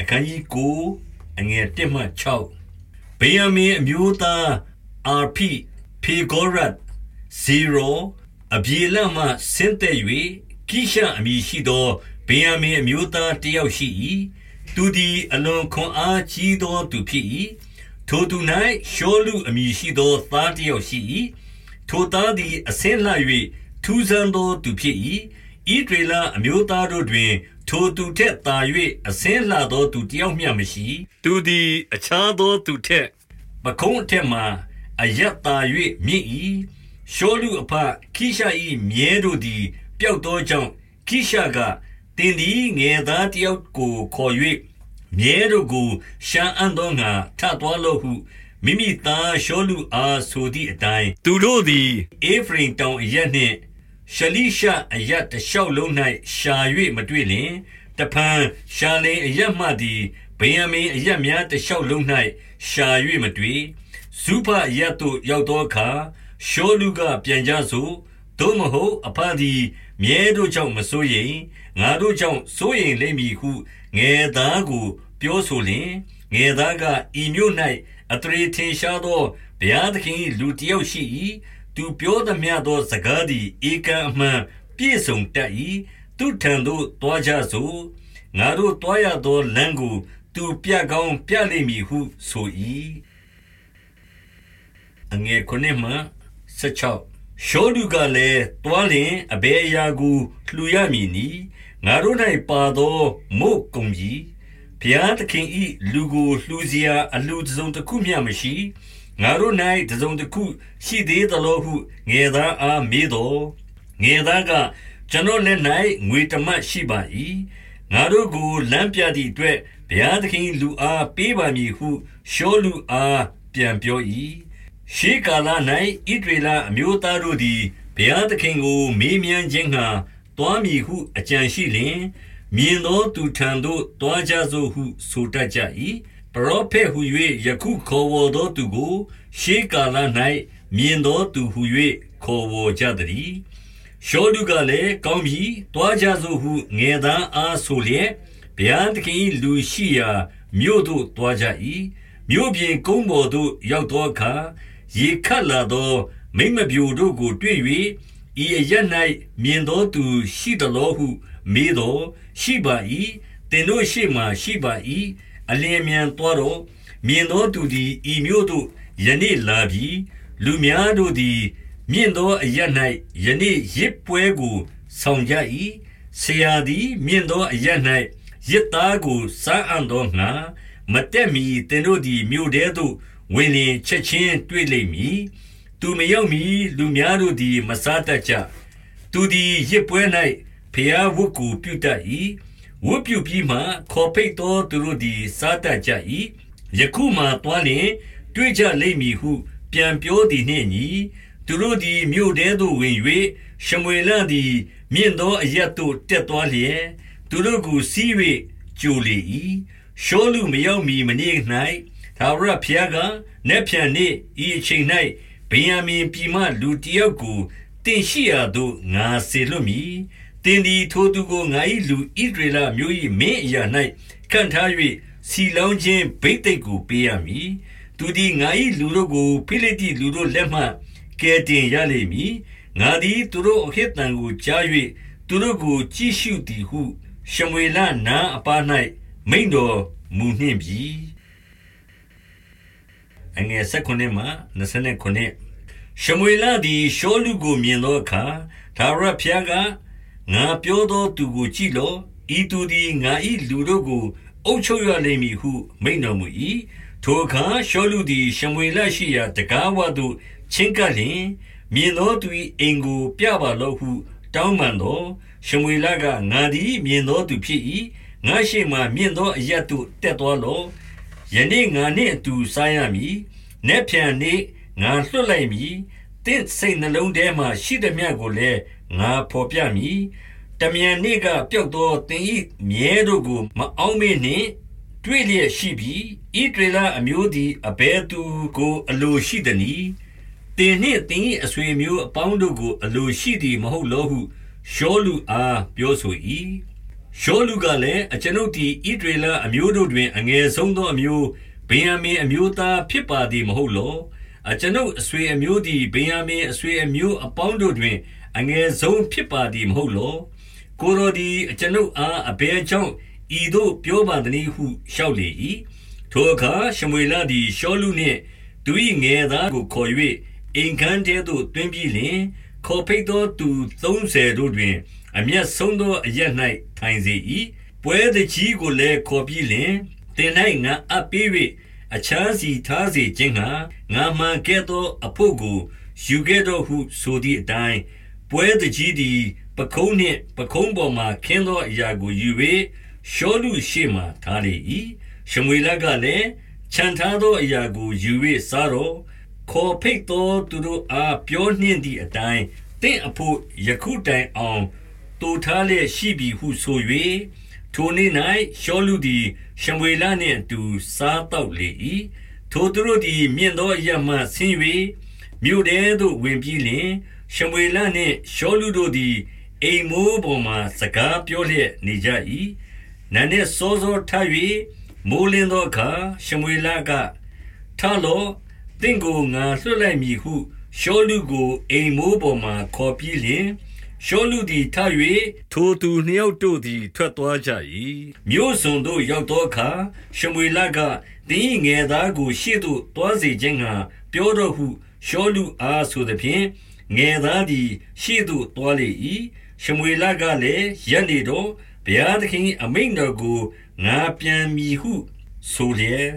အခန်းကြီးကိုအငယ်1မှ6ဗေယမင်အမျိုးသားအာဖိဖေဂောရတ်ဇီရိုအပြေလမှဆင်းသက်၍ကိရှအမည်ရှိသောဗေယမင်အမျိုးသားတယောက်ရှိ၏သူသည်အလွန်ခွန်အားကြီးသောသူဖြစ်၏ထိုသူ၌ရှောလူအမည်ရှိသောသားတယောက်ရှိ၏ထိုသားသည်အစင်းလှ၍ထူးဆန်းသောသူဖြစ်၏ဣဒရေလအမျိုးသားတို့တွင် ထိုသူထက်သာ၍အစင်းလှသောသူတယောက်မျှမရှိသူသည်အခြားသောသူထက်ပခုံးအထက်မှအယက်သာ၍မြင့်၏ရှောလူအဖခိရှာ၏မြဲတို့သည် ပျောက်သောကြောင့်ခိရှာကတင်သည်ငယ်သားတယောက်ကိုခေါ်၍မြဲတို့ကိုရှမ်းအံ့သောငါထသွားလော့ဟုမိမိသားရှောလူအားဆိုသည့်အတိုင်းသူတို့သည်အေဖရင်တောင်အရက်နှင့် ရှလိရှအရတ်တလျှောက်လုံး၌ရှာ၍မတွေ့လင်တဖန်ရှာလင်အရတ်မှသည်ဗေယမင်အရတ်များတလျှောက်လုံး၌ရှာ၍မတွေ့ဇုဖအရတ်သို့ရောက်သောအခါရှောလူကပြန်ကြစို့သို့မဟုတ်အဖသည်မြဲတို့ကြောင့်မစိုးရိမ်ငါတို့ကြောင့်စိုးရိမ်လိမ့်မည်ဟုငယ်သားကိုပြောဆိုလင်ငယ်သားကဤမျိုး၌အတရေထင်ရှားသောဘုရားသခင်လူတယောက်ရှိ၏ သူပြောသမျှသောစကားသည်ဧကန်အမှန်ပြည့်စုံတတ်၏သူထံသို့တွားကြစို့ငါတို့တွားရသောလမ်းကို သူပြကောင်းပြလိမ့်မည်ဟုဆို၏အငယ်ခုနှစ်မှ16ရှောလူကလည်းတွားလင်အဘယ်အရာကိုလှူရမည်နီငါတို့၌ပါသောမုတ်ကုံကြီးဘုရားသခင်ဤလူကိုလှူစရာအလှူစုံတစ်ခုမျှမရှိ ငါတို့၌တစုံတစ်ခုရှိသေးသလိုဟုငယ်သားအားမေးတော်ငယ်သားကကျွန်တော်လက်၌ငွေတမတ်ရှိပါ၏ငါတို့ကိုလမ်းပြသည့်အတွက်ဘုရားသခင်လူအားပေးပါမည်ဟုရှောလူအားပြန်ပြော၏ရှေးကာလ၌ဣဒရေလအမျိုးသားတို့သည်ဘုရားသခင်ကို မေးမြန်းခြင်းငှာတွားမည်ဟုအကြံရှိလျင် မြင်သောသူထံသို့တွားကြစို့ဟုဆိုတတ်ကြ၏ ပရောဖက်ဟု၍ယခုခေါ်ဝေါ်သောသူကို ရှေးကာလ၌မြင်သောသူဟု၍ခေါ်ဝေါ်ကြသည်ရှောလူကလည်းကောင်းပြီတွားကြစို့ဟုငယ်သားအားဆိုလျက်ဘုရားသခင်လူရှိရာမြို့သို့တွားကြ၏မြို့ပြင်ကုန်းပေါ်သို့ရောက်သောအခါရေခတ်လာသော မိမပြိုတို့ကိုတွေ့၍ဤအရ၌မြင်သောသူရှိသလိုဟု မေးတော်ရှိပါ၏တင်တို့ရှိမှရှိပါ၏ အလင်းမြန်သွားတော့မြင်သောသူသည်ဤမျိုးသို့ယနေ့လာပြီလူများတို့သည်မြင့်သောအရ၌ယနေ့ရစ်ပွဲကိုဆောင်ကြ၏ဆရာသည်မြင့်သောအရ၌ရစ်သားကိုစားအံ့သောငါမတက်မီတင်တို့သည်မြို့ထဲသို့ဝင်လင်ချက်ချင်းတွေ့လိမ့်မည်သူမရောက်မီလူများတို့သည်မစားတတ်ကြသူသည်ရစ်ပွဲ၌ဖျားဝတ်ကိုပြုတတ်၏ ဝတ်ပြုပြီးမှခေါ်ဖိတ်သောသူတို့သည် စားတတ်ကြ၏ယခုမှသွားလျင်တွေ့ကြလိမ့်မည်ဟု ပြန်ပြောသည်နှင့်ညီသူတို့သည်မြို့ထဲသို့ဝင်၍ရှမွေလသည် မြင့်သောအရက်သို့တက်သွားလျက်သူတို့ကိုစီး၍ကြိုလေ၏ရှောလူမရောက်မီမနေ့၌သာဝရဖျားကနက်ဖြန်နေ့ဤအချိန်၌ဗိယံမင်ပြည်မှလူတယောက်ကိုတင်ရှိရာသို့ငါစေလွတ်မည် တင်ဒီထိုသူကိုငါ၏လူဣဒရေလမျိုး၏မင်းအရာ၌ခံထား၍စီလောင်းခြင်းဗိသိက်ကိုပေးရမည်သူသည်ငါ၏လူတို့ကိုဖိလိတိလူတို့လက်မှကယ်တင်ရလိမ့်မည်ငါသည်သူတို့အခေတံကိုကြား၍သူတို့ကိုကြည့်ရှုသည်ဟုရှမွေလနာအပါ၌မိန်တော်မူနှင့်ပြီအငယ်၁၉မှ29ရှမွေလသည်ရှောလူကိုမြင်သောအခါသာရဖျားက ငါပြောသောသူကိုကြည့်လော့ဤသူသည်ငါ၏လူတို့ကို အုပ်ချုပ်ရလိမ့်မည်ဟု မိန်တော်မူ၏ထိုအခါရှောလူသည်ရှမွေလရှိရာတကားဝသို့ချင်းကပ်လျင်မြင်သောသူ၏အိမ်ကို ပြပါလော့ဟု တောင်းပန်သောရှမွေလကငါသည်မြင်သောသူဖြစ်၏ငါရှိမှမြင်သောအရတ်သို့တက်သွားလော့ယနေ့ငါနှင့်အတူစားရမည်။နက်ဖြန်နေ့ငါလွှတ်လိုက်မည်။တင့်စိတ်နှလုံးထဲမှရှိသမျှကိုလည်း ငါဖော်ပြမည်။တမြန်နေ့ကပျောက်သောသင်၏မြဲတို့ကို မအောင်မေနှင့်တွေ့လျက်ရှိပြီ။ဣဒေလအမျိုးသည်အဘဲသူကိုအလိုရှိသည်။တင်နှင့်တင်၏အဆွေမျိုးအပေါင်းတို့ကို အလိုရှိသည်မဟုတ်လောဟုရှောလူအားပြောဆို၏ရှောလူကလည်းအကျွန်ုပ်သည်ဣဒရေလအမျိုးတို့တွင် အငယ်ဆုံးသောအမျိုးဗင်ယမင်အမျိုးသားဖြစ်ပါသည်မဟုတ်လောအကျွန်ုပ်အဆွေအမျိုးသည်ဗင်ယမင်အဆွေအမျိုးအပေါင်းတို့တွင် အငယ်ဆုံးဖြစ်ပါသည်မဟုတ်လောကိုရိုဒီအကျွန်ုပ်အားအဘဲကြောင့်ဤသို့ပြောပါသည်ဟုလျှောက်လေ၏ထိုအခါရှမွေလသည်ရှောလူနှင့်သူ၏ငယ်သားကိုခေါ်၍အိမ်ခန်းထဲသို့တွင်ပြီးလျှင်ခေါ်ဖိတ်သောသူ30တို့တွင် အမျက်ဆုံးသောအရက်၌ထိုင်စေ၏ပွဲတကြီးကိုလည်းခေါ်ပြီးလျှင်တင်၌ငါအပ်ပေး၍အခြားစီထားစေခြင်းဟာငါမှန်ကဲ့သို့အဖို့ကိုယူခဲ့တော်ဟုဆိုသည့်အတိုင်း ပွဲတကြီးသည်ပခုံးနှင့်ပခုံးပေါ်မှခင်းသောအရာကိုယူ၍ရှောလူရှေ့မှထားလေ၏ရှမွေလကလည်းခြံထားသောအရာကိုယူ၍စားတော့ခေါ်ဖိတ်သောသူတို့အားပြောနှင့်သည့်အတိုင်းတင့်အဖို့ယခုတိုင်အောင်တူထားလျက်ရှိပြီဟုဆို၍ထိုနေ့၌ရှောလူသည်ရှမွေလနှင့်အတူစားတော့လေ၏ထိုသူတို့သည်မြင့်သောအရမှဆင်း၍မြို့ထဲသို့ဝင်ပြီးလျှင် ရှမွေလနှင့်ရှောလူတို့သည်အိမ်မိုးပေါ်မှစကားပြောလျက်နေကြ၏နန်းနှင့်စောစောထ၍မိုးလင်းသောအခါရှမွေလကထလောတင့်ကိုငါလွှတ်လိုက်မည်ဟုရှောလူကိုအိမ်မိုးပေါ်မှခေါ်ပြီးလျင်ရှောလူသည်ထ၍ထိုသူနှစ်ယောက်တို့သည်ထွက်သွားကြ၏မြို့စုံတို့ရောက်သောအခါရှမွေလကတင်းငယ်သားကိုရှေ့သို့တွားစေခြင်းငှာပြောတော်ဟုရှောလူအားဆိုသည်ဖြင့် ငယ်သားသည်ရှေ့သို့တွားလေ၏ရှမွေလကလည်းရက်နေတော့ဘုရားသခင်အမိန့်တော်ကိုငါပြန်မည်ဟုဆိုလျက်